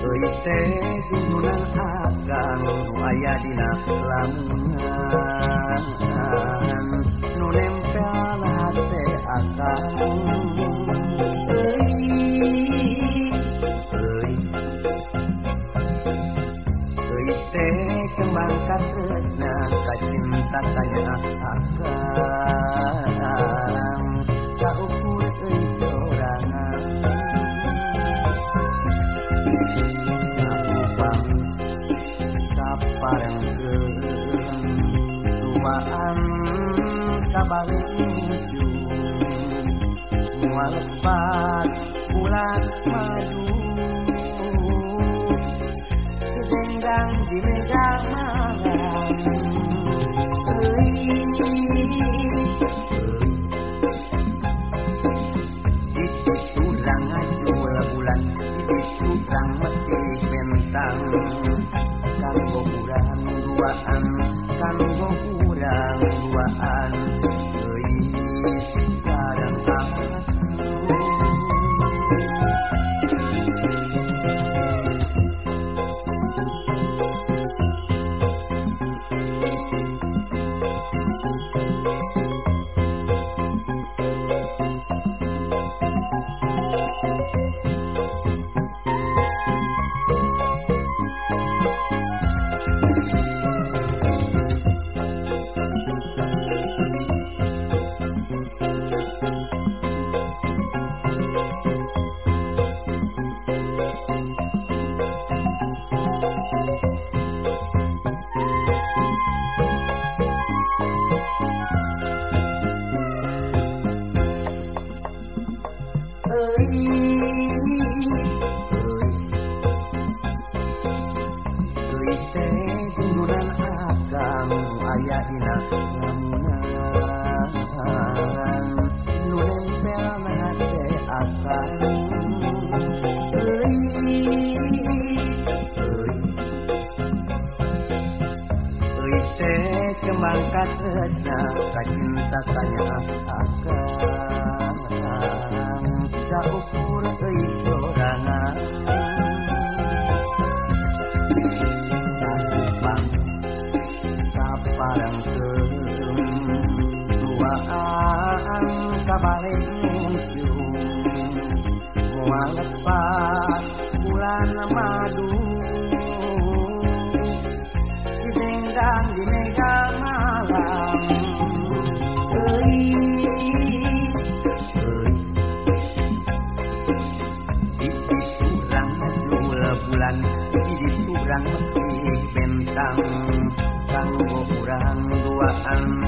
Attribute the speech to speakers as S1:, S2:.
S1: Listejunan akan aya dina lamungan melepas bulan madu sedendang di megang tunduran akan ayah dina ngamunan nu nempel na hate akan Euy teh kembang katresna kacinta kanya akan saukur euy sorangan Sabubang kaparengkeun duaan kabalik Moal lepat bulan bulan diturang bentang. Kanggo kurang duaan.